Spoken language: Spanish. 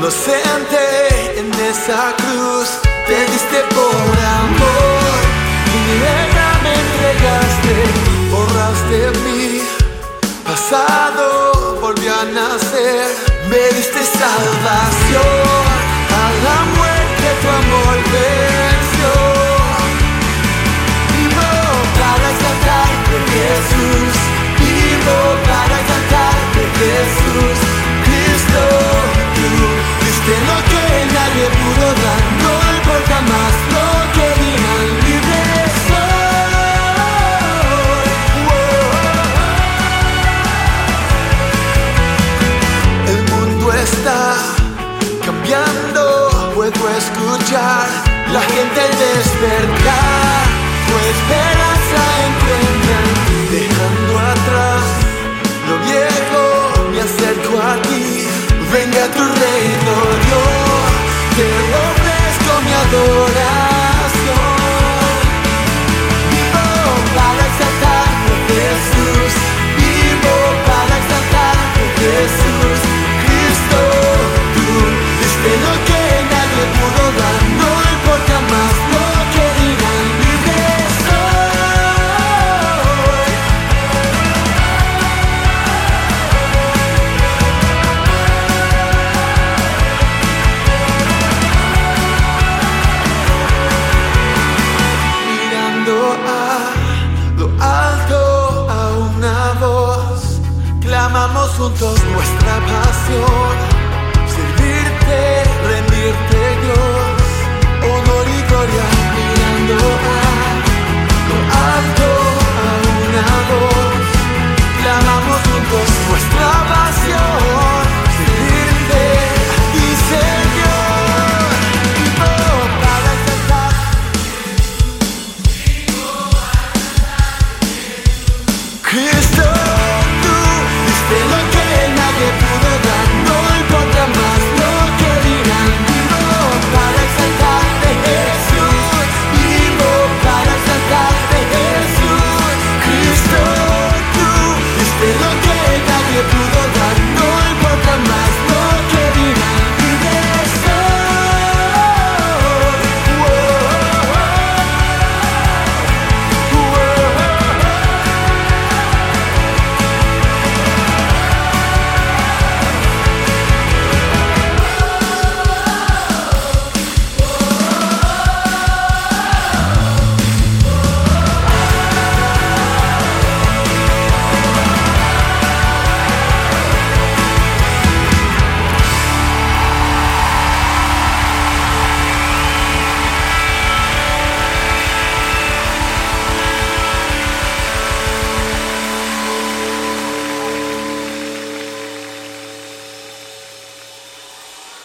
Inocente en esa cruz, te diste por amor. Mi vida me entregaste, borraste mi pasado, volví a nacer. Me diste salvación, a la muerte tu amor. la gente despertar. derramamos juntos nuestra pasión. Servirte, rendirte Dios, honor y gloria mirando a lo alto a una voz. Clamamos juntos nuestra pasión. Servirte a ti Señor. Oh, para exaltar. Cristo.